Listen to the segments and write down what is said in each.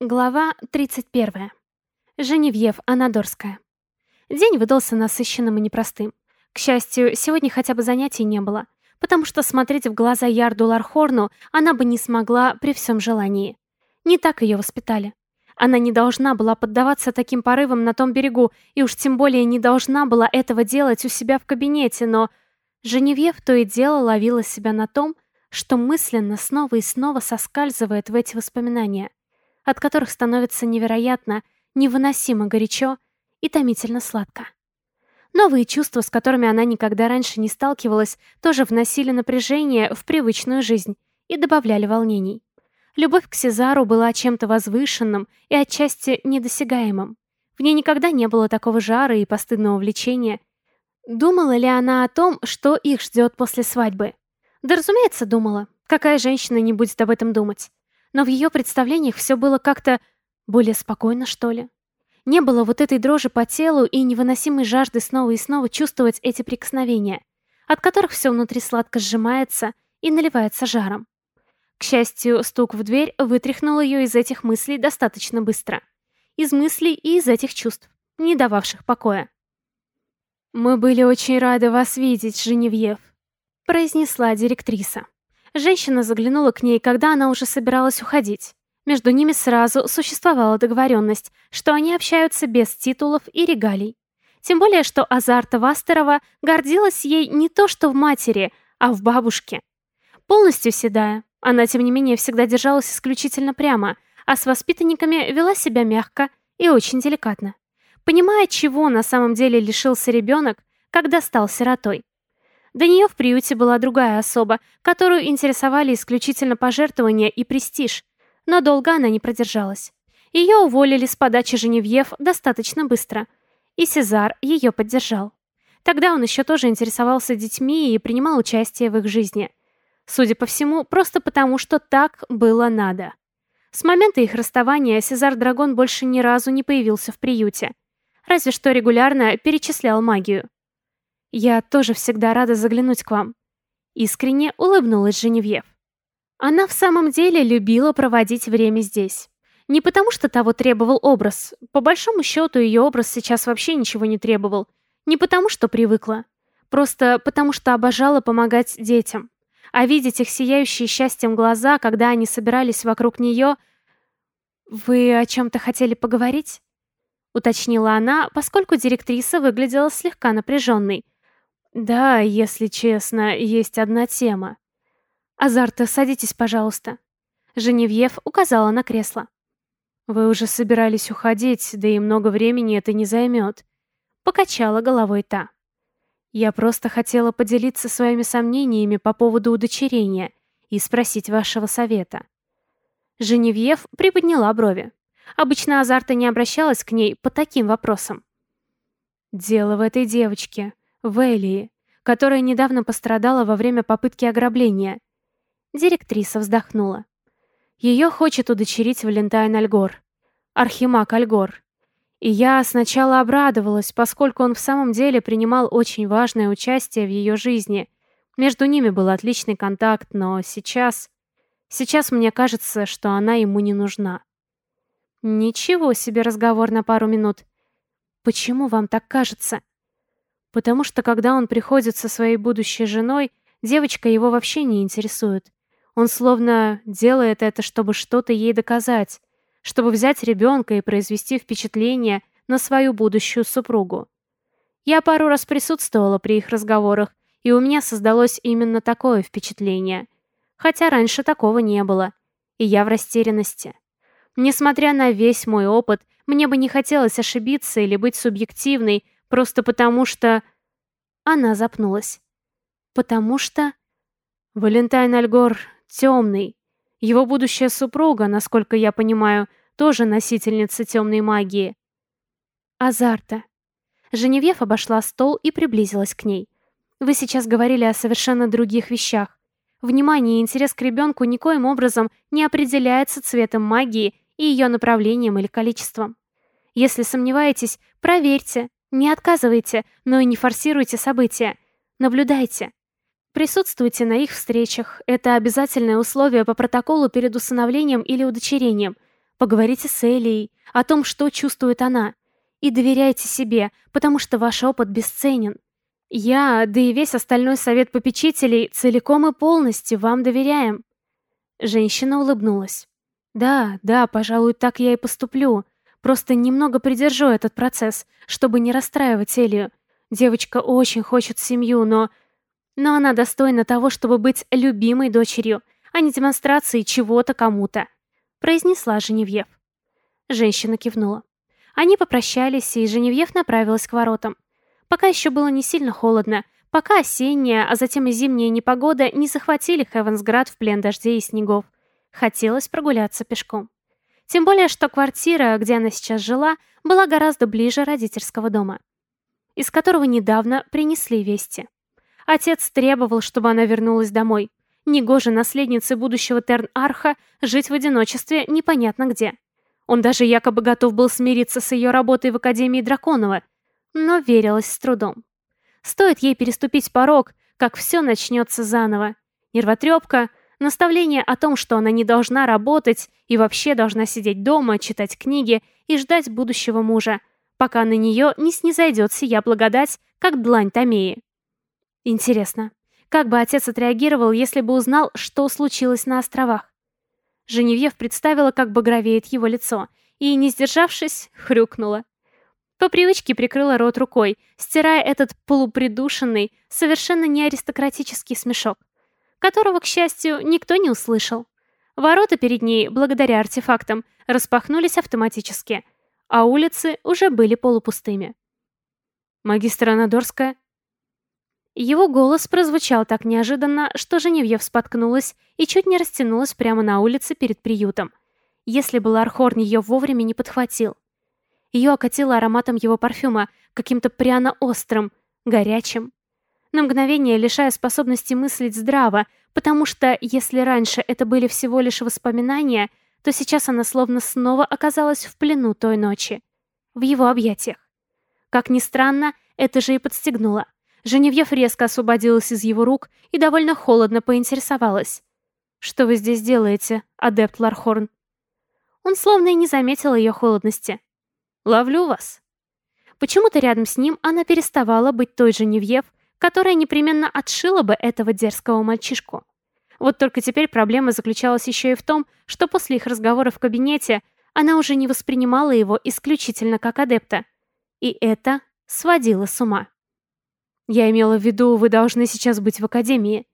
Глава 31. Женевьев Анадорская. День выдался насыщенным и непростым. К счастью, сегодня хотя бы занятий не было, потому что смотреть в глаза Ярду Лархорну она бы не смогла при всем желании. Не так ее воспитали. Она не должна была поддаваться таким порывам на том берегу, и уж тем более не должна была этого делать у себя в кабинете, но Женевьев то и дело ловила себя на том, что мысленно снова и снова соскальзывает в эти воспоминания от которых становится невероятно, невыносимо горячо и томительно сладко. Новые чувства, с которыми она никогда раньше не сталкивалась, тоже вносили напряжение в привычную жизнь и добавляли волнений. Любовь к Сезару была чем-то возвышенным и отчасти недосягаемым. В ней никогда не было такого жара и постыдного влечения. Думала ли она о том, что их ждет после свадьбы? Да, разумеется, думала. Какая женщина не будет об этом думать? Но в ее представлениях все было как-то более спокойно, что ли. Не было вот этой дрожи по телу и невыносимой жажды снова и снова чувствовать эти прикосновения, от которых все внутри сладко сжимается и наливается жаром. К счастью, стук в дверь вытряхнул ее из этих мыслей достаточно быстро. Из мыслей и из этих чувств, не дававших покоя. «Мы были очень рады вас видеть, Женевьев», — произнесла директриса. Женщина заглянула к ней, когда она уже собиралась уходить. Между ними сразу существовала договоренность, что они общаются без титулов и регалий. Тем более, что Азарта Вастерова гордилась ей не то что в матери, а в бабушке. Полностью седая, она, тем не менее, всегда держалась исключительно прямо, а с воспитанниками вела себя мягко и очень деликатно. Понимая, чего на самом деле лишился ребенок, когда стал сиротой. До нее в приюте была другая особа, которую интересовали исключительно пожертвования и престиж, но долго она не продержалась. Ее уволили с подачи Женевьев достаточно быстро, и Сезар ее поддержал. Тогда он еще тоже интересовался детьми и принимал участие в их жизни. Судя по всему, просто потому, что так было надо. С момента их расставания Сезар Драгон больше ни разу не появился в приюте. Разве что регулярно перечислял магию. «Я тоже всегда рада заглянуть к вам». Искренне улыбнулась Женевьев. Она в самом деле любила проводить время здесь. Не потому, что того требовал образ. По большому счету, ее образ сейчас вообще ничего не требовал. Не потому, что привыкла. Просто потому, что обожала помогать детям. А видеть их сияющие счастьем глаза, когда они собирались вокруг нее... «Вы о чем-то хотели поговорить?» Уточнила она, поскольку директриса выглядела слегка напряженной. «Да, если честно, есть одна тема». «Азарта, садитесь, пожалуйста». Женевьев указала на кресло. «Вы уже собирались уходить, да и много времени это не займет». Покачала головой та. «Я просто хотела поделиться своими сомнениями по поводу удочерения и спросить вашего совета». Женевьев приподняла брови. Обычно Азарта не обращалась к ней по таким вопросам. «Дело в этой девочке», Вэлии, которая недавно пострадала во время попытки ограбления. Директриса вздохнула. Ее хочет удочерить Валентайн Альгор. Архимаг Альгор. И я сначала обрадовалась, поскольку он в самом деле принимал очень важное участие в ее жизни. Между ними был отличный контакт, но сейчас... Сейчас мне кажется, что она ему не нужна. Ничего себе разговор на пару минут. Почему вам так кажется? Потому что когда он приходит со своей будущей женой, девочка его вообще не интересует. Он словно делает это, чтобы что-то ей доказать, чтобы взять ребенка и произвести впечатление на свою будущую супругу. Я пару раз присутствовала при их разговорах, и у меня создалось именно такое впечатление. Хотя раньше такого не было, и я в растерянности. Несмотря на весь мой опыт, мне бы не хотелось ошибиться или быть субъективной, Просто потому что... Она запнулась. Потому что... Валентайн Альгор темный. Его будущая супруга, насколько я понимаю, тоже носительница темной магии. Азарта. Женевьев обошла стол и приблизилась к ней. Вы сейчас говорили о совершенно других вещах. Внимание и интерес к ребенку никоим образом не определяется цветом магии и ее направлением или количеством. Если сомневаетесь, проверьте, не отказывайте, но и не форсируйте события. Наблюдайте. Присутствуйте на их встречах. Это обязательное условие по протоколу перед усыновлением или удочерением. Поговорите с Элией о том, что чувствует она. И доверяйте себе, потому что ваш опыт бесценен. Я, да и весь остальной совет попечителей целиком и полностью вам доверяем. Женщина улыбнулась. Да, да, пожалуй, так я и поступлю. Просто немного придержу этот процесс, чтобы не расстраивать Элию. Девочка очень хочет семью, но... Но она достойна того, чтобы быть любимой дочерью, а не демонстрацией чего-то кому-то», — произнесла Женевьев. Женщина кивнула. Они попрощались, и Женевьев направилась к воротам. Пока еще было не сильно холодно, пока осенняя, а затем и зимняя непогода не захватили Хевенсград в плен дождей и снегов. Хотелось прогуляться пешком. Тем более, что квартира, где она сейчас жила, была гораздо ближе родительского дома, из которого недавно принесли вести. Отец требовал, чтобы она вернулась домой. Негоже наследнице будущего Терн-Арха жить в одиночестве непонятно где. Он даже якобы готов был смириться с ее работой в Академии Драконова, но верилось с трудом. Стоит ей переступить порог, как все начнется заново. Нервотрепка, наставление о том, что она не должна работать и вообще должна сидеть дома, читать книги и ждать будущего мужа, пока на нее не снизойдет сия благодать, как длань Томеи. Интересно, как бы отец отреагировал, если бы узнал, что случилось на островах? Женевьев представила, как багровеет его лицо, и, не сдержавшись, хрюкнула. По привычке прикрыла рот рукой, стирая этот полупридушенный, совершенно не аристократический смешок, которого, к счастью, никто не услышал. Ворота перед ней, благодаря артефактам, распахнулись автоматически, а улицы уже были полупустыми. Магистр Анадорская его голос прозвучал так неожиданно, что Женевьев споткнулась и чуть не растянулась прямо на улице перед приютом, если бы Лархорн ее вовремя не подхватил. Ее окатило ароматом его парфюма, каким-то пряно-острым, горячим. На мгновение лишая способности мыслить здраво, потому что, если раньше это были всего лишь воспоминания, то сейчас она словно снова оказалась в плену той ночи. В его объятиях. Как ни странно, это же и подстегнуло. Женевьев резко освободилась из его рук и довольно холодно поинтересовалась. «Что вы здесь делаете, адепт Лархорн?» Он словно и не заметил ее холодности. «Ловлю вас». Почему-то рядом с ним она переставала быть той Женевьев, которая непременно отшила бы этого дерзкого мальчишку. Вот только теперь проблема заключалась еще и в том, что после их разговора в кабинете она уже не воспринимала его исключительно как адепта. И это сводило с ума. Я имела в виду, вы должны сейчас быть в академии.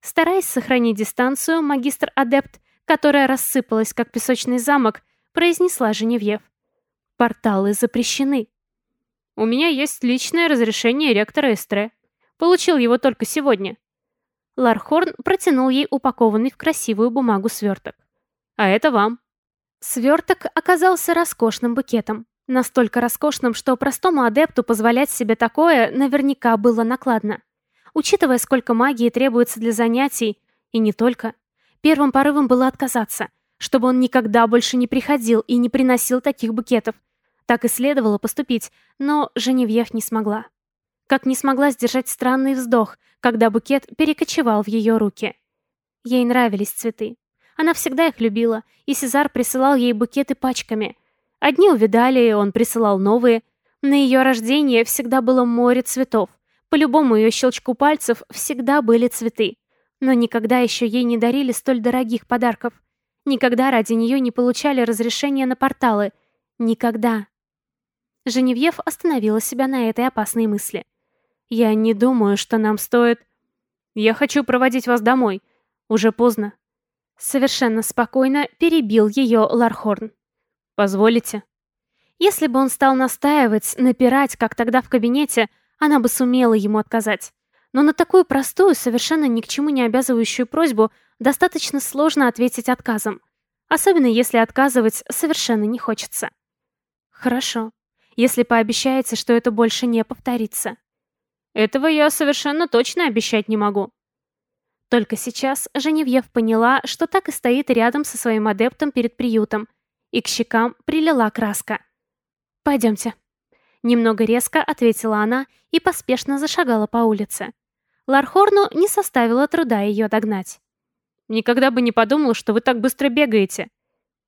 Стараясь сохранить дистанцию, магистр-адепт, которая рассыпалась, как песочный замок, произнесла Женевьев. Порталы запрещены. У меня есть личное разрешение ректора Эстре. Получил его только сегодня. Лархорн протянул ей упакованный в красивую бумагу сверток. А это вам. Сверток оказался роскошным букетом. Настолько роскошным, что простому адепту позволять себе такое наверняка было накладно. Учитывая, сколько магии требуется для занятий, и не только, первым порывом было отказаться, чтобы он никогда больше не приходил и не приносил таких букетов. Так и следовало поступить, но Женевьев не смогла. Как не смогла сдержать странный вздох, когда букет перекочевал в ее руки. Ей нравились цветы. Она всегда их любила, и Сезар присылал ей букеты пачками – Одни увидали, он присылал новые. На ее рождение всегда было море цветов. По любому ее щелчку пальцев всегда были цветы. Но никогда еще ей не дарили столь дорогих подарков. Никогда ради нее не получали разрешения на порталы. Никогда. Женевьев остановила себя на этой опасной мысли. «Я не думаю, что нам стоит...» «Я хочу проводить вас домой. Уже поздно». Совершенно спокойно перебил ее Лархорн. Позволите?» Если бы он стал настаивать, напирать, как тогда в кабинете, она бы сумела ему отказать. Но на такую простую, совершенно ни к чему не обязывающую просьбу достаточно сложно ответить отказом. Особенно если отказывать совершенно не хочется. «Хорошо. Если пообещаете, что это больше не повторится». «Этого я совершенно точно обещать не могу». Только сейчас Женевьев поняла, что так и стоит рядом со своим адептом перед приютом – и к щекам прилила краска. «Пойдемте». Немного резко ответила она и поспешно зашагала по улице. Лархорну не составило труда ее догнать. «Никогда бы не подумал, что вы так быстро бегаете».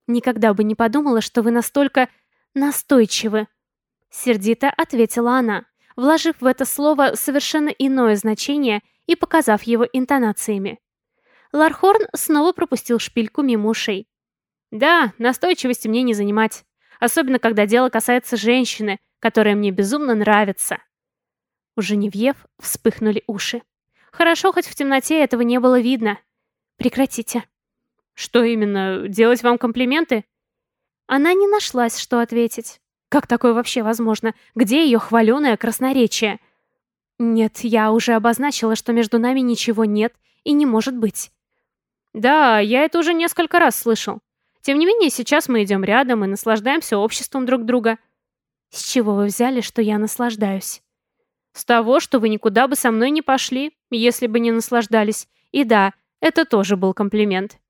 Никогда бы не подумала, что вы настолько настойчивы. Сердито ответила она, вложив в это слово совершенно иное значение и показав его интонациями. Лархорн снова пропустил шпильку мимо ушей. «Да, настойчивости мне не занимать. Особенно, когда дело касается женщины, которая мне безумно нравится». У Женевьев вспыхнули уши. Хорошо, хоть в темноте этого не было видно. Прекратите. Что именно, делать вам комплименты? Она не нашлась, что ответить. Как такое вообще возможно? Где ее хваленое красноречие? Нет, я уже обозначила, что между нами ничего нет и не может быть. Да, я это уже несколько раз слышал. Тем не менее, сейчас мы идем рядом и наслаждаемся обществом друг друга. С чего вы взяли, что я наслаждаюсь? С того, что вы никуда бы со мной не пошли, если бы не наслаждались. И да, это тоже был комплимент.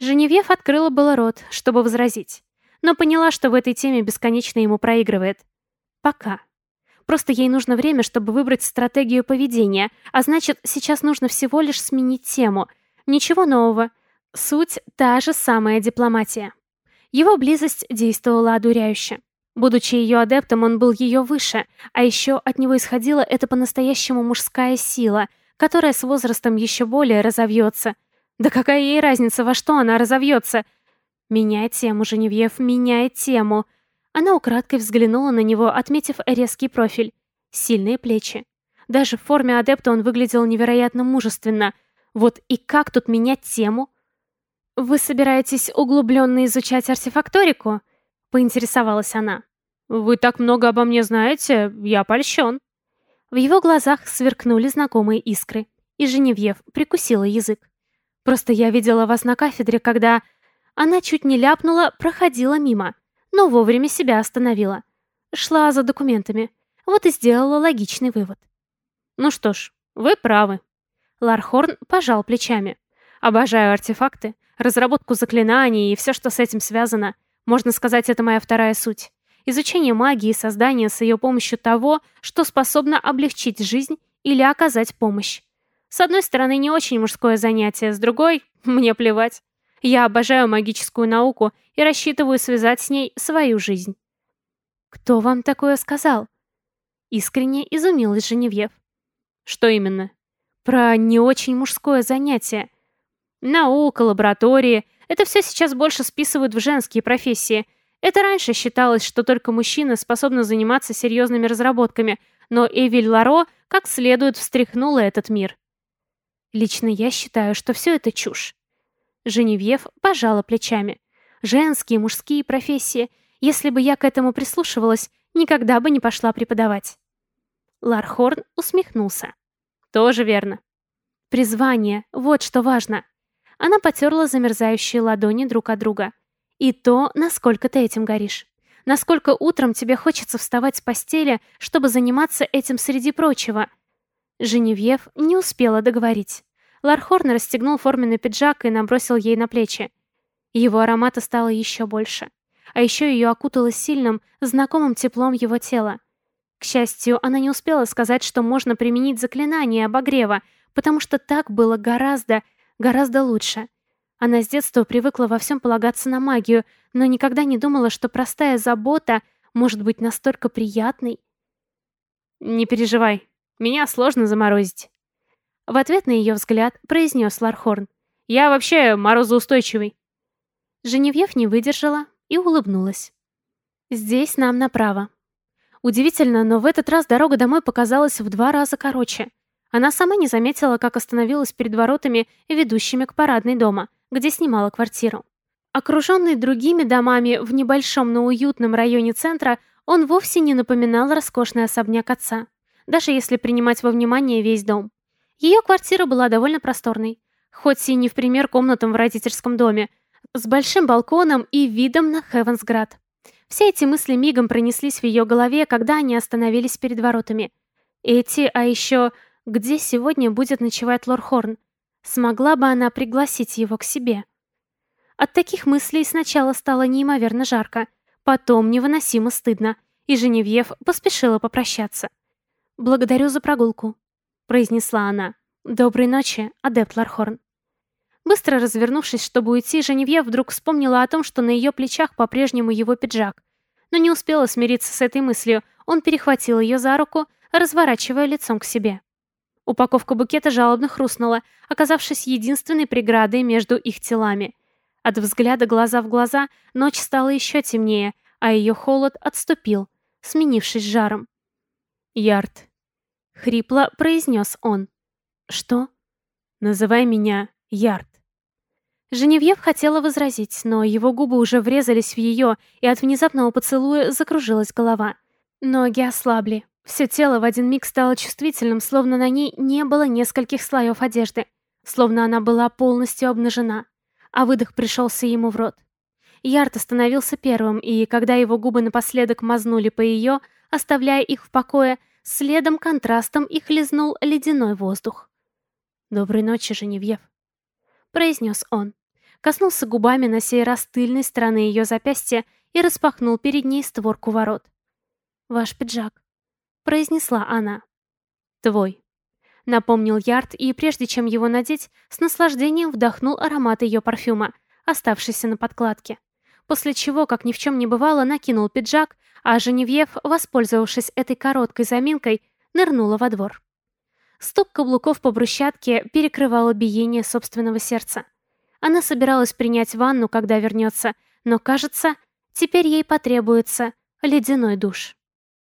Женевьев открыла было рот, чтобы возразить, но поняла, что в этой теме бесконечно ему проигрывает. Пока. Просто ей нужно время, чтобы выбрать стратегию поведения, а значит, сейчас нужно всего лишь сменить тему. Ничего нового. Суть — та же самая дипломатия. Его близость действовала одуряюще. Будучи ее адептом, он был ее выше, а еще от него исходила эта по-настоящему мужская сила, которая с возрастом еще более разовьется. Да какая ей разница, во что она разовьется? Меняй тему, Женевьев, меняй тему. Она украдкой взглянула на него, отметив резкий профиль. Сильные плечи. Даже в форме адепта он выглядел невероятно мужественно. Вот и как тут менять тему? «Вы собираетесь углубленно изучать артефакторику?» поинтересовалась она. «Вы так много обо мне знаете, я польщен». В его глазах сверкнули знакомые искры, и Женевьев прикусила язык. «Просто я видела вас на кафедре, когда...» Она чуть не ляпнула, проходила мимо, но вовремя себя остановила. Шла за документами. Вот и сделала логичный вывод. «Ну что ж, вы правы». Лархорн пожал плечами. «Обожаю артефакты, разработку заклинаний и все, что с этим связано. Можно сказать, это моя вторая суть. Изучение магии и создание с ее помощью того, что способно облегчить жизнь или оказать помощь. С одной стороны, не очень мужское занятие, с другой — мне плевать. Я обожаю магическую науку и рассчитываю связать с ней свою жизнь. «Кто вам такое сказал?» Искренне изумилась Женевьев. «Что именно?» «Про не очень мужское занятие. Наука, лаборатории это все сейчас больше списывают в женские профессии. Это раньше считалось, что только мужчины способны заниматься серьезными разработками, но Эвиль Ларо как следует встряхнула этот мир. Лично я считаю, что все это чушь. Женевьев пожала плечами. Женские, мужские профессии. Если бы я к этому прислушивалась, никогда бы не пошла преподавать. Лархорн усмехнулся. Тоже верно. Призвание, вот что важно. Она потерла замерзающие ладони друг от друга. «И то, насколько ты этим горишь. Насколько утром тебе хочется вставать с постели, чтобы заниматься этим среди прочего». Женевьев не успела договорить. Лархорн расстегнул форменный пиджак и набросил ей на плечи. Его аромата стало еще больше. А еще ее окутало сильным, знакомым теплом его тела. К счастью, она не успела сказать, что можно применить заклинание обогрева, потому что так было гораздо, гораздо лучше. Она с детства привыкла во всем полагаться на магию, но никогда не думала, что простая забота может быть настолько приятной. «Не переживай, меня сложно заморозить». В ответ на ее взгляд произнес Лархорн. «Я вообще морозоустойчивый». Женевьев не выдержала и улыбнулась. «Здесь нам направо». Удивительно, но в этот раз дорога домой показалась в два раза короче — она сама не заметила, как остановилась перед воротами, ведущими к парадной дома, где снимала квартиру. Окруженный другими домами в небольшом, но уютном районе центра, он вовсе не напоминал роскошный особняк отца, даже если принимать во внимание весь дом. Ее квартира была довольно просторной, хоть и не в пример комнатам в родительском доме, с большим балконом и видом на Хевенсград. Все эти мысли мигом пронеслись в ее голове, когда они остановились перед воротами. Эти, а еще где сегодня будет ночевать Лорхорн. Смогла бы она пригласить его к себе? От таких мыслей сначала стало неимоверно жарко, потом невыносимо стыдно, и Женевьев поспешила попрощаться. «Благодарю за прогулку», — произнесла она. «Доброй ночи, адепт Лархорн». Быстро развернувшись, чтобы уйти, Женевьев вдруг вспомнила о том, что на ее плечах по-прежнему его пиджак. Но не успела смириться с этой мыслью, он перехватил ее за руку, разворачивая лицом к себе. Упаковка букета жалобно хрустнула, оказавшись единственной преградой между их телами. От взгляда глаза в глаза ночь стала еще темнее, а ее холод отступил, сменившись жаром. «Ярд», — хрипло произнес он. «Что?» «Называй меня Ярд». Женевьев хотела возразить, но его губы уже врезались в ее, и от внезапного поцелуя закружилась голова. Ноги ослабли. Все тело в один миг стало чувствительным, словно на ней не было нескольких слоев одежды, словно она была полностью обнажена, а выдох пришелся ему в рот. Ярд остановился первым, и когда его губы напоследок мазнули по ее, оставляя их в покое, следом контрастом их лизнул ледяной воздух. «Доброй ночи, Женевьев», — произнес он. Коснулся губами на сей раз тыльной стороны ее запястья и распахнул перед ней створку ворот. «Ваш пиджак», — произнесла она. «Твой», — напомнил Ярд, и прежде чем его надеть, с наслаждением вдохнул аромат ее парфюма, оставшийся на подкладке. После чего, как ни в чем не бывало, накинул пиджак, а Женевьев, воспользовавшись этой короткой заминкой, нырнула во двор. Стук каблуков по брусчатке перекрывало биение собственного сердца. Она собиралась принять ванну, когда вернется, но, кажется, теперь ей потребуется ледяной душ.